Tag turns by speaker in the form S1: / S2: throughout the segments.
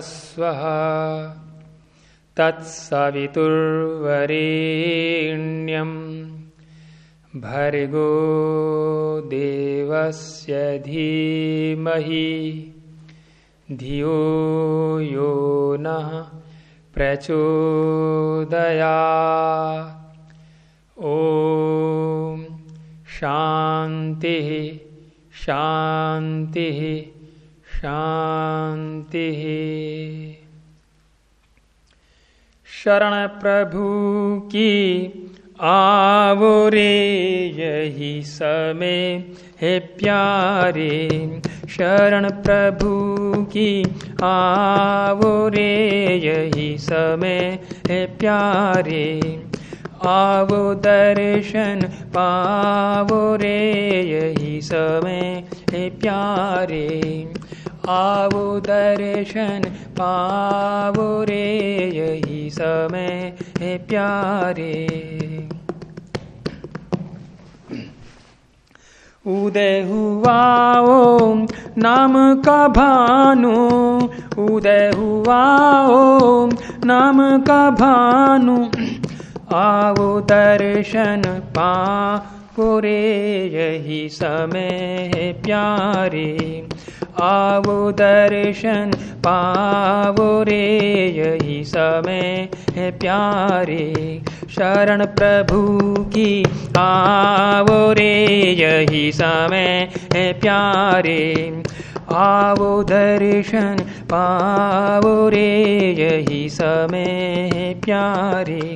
S1: स्वः तत्सवितुर्वरेण्यं भर्गो देवस्य धीमहि। धियो यो नः प्रचोदया ॐ शान्तिः शान्तिः। शान्तिः। शरण प्रभु की आवरे यही समय हे प्यारे शरण प्रभु की आवरे यही समय हे प्यारे, आवो दर्शन पावो रे यही समय हे प्यारे आवो दर्शन, पावो रे, यही समय है प्यारे। उदय हुआ ओम नाम का भानु, उदय हुआ ओम नाम का भानु। आओ दर्शन पा रे, यही समय है प्यारे। आवो दर्शन, पावो रे यही समय है प्यारे। शरण प्रभु की आवो रे यही समय है प्यारे। आवो दर्शन, पावो रे यही समय है प्यारे।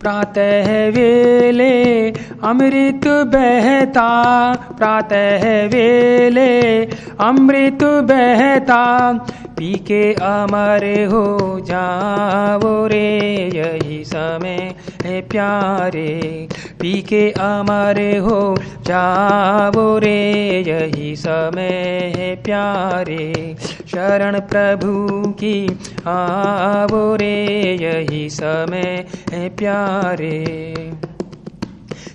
S1: प्रातः वेले अमृत बहता, प्रातः वेले। अमृत बहता पी के अमर हो जाओ रे। यही समय है प्यारे पी के अमर हो जाओ रे। यही समय है प्यारे, शरण प्रभु की आवो रे। यही समय है प्यारे।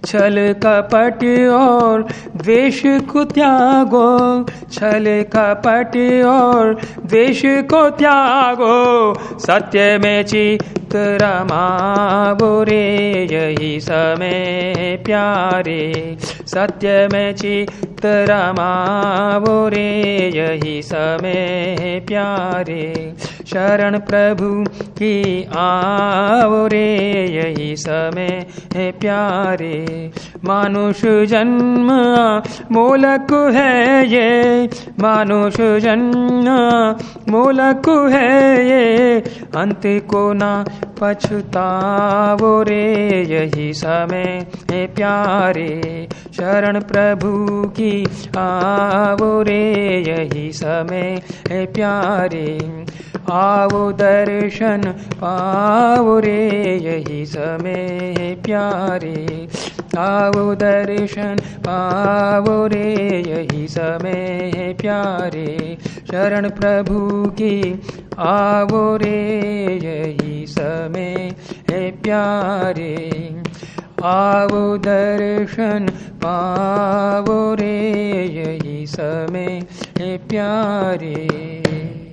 S1: छल कपट और द्वेष को त्यागो। छल कपट और द्वेष को त्यागो। सत्य में चित रमावो रे, यही समय प्यारे। सत्य में चित रमावो रे, यही समय प्यारे। शरण प्रभु की आओ रे, यही समय है प्यारे। मानुष जन्म मोलक है ये, मानुष जन्म मोलक है ये। अंत को ना पछतावो रे, यही समय है प्यारे। शरण प्रभु की आवो रे, यही समय है प्यारे। आओ दर्शन पाओ रे, यही समय है प्यारे। आओ दर्शन पाओ रे, यही समय है प्यारे। शरण प्रभु की आओ रे, यही समय है प्यारे। आओ दर्शन पाओ रे, यही समय है प्यारे।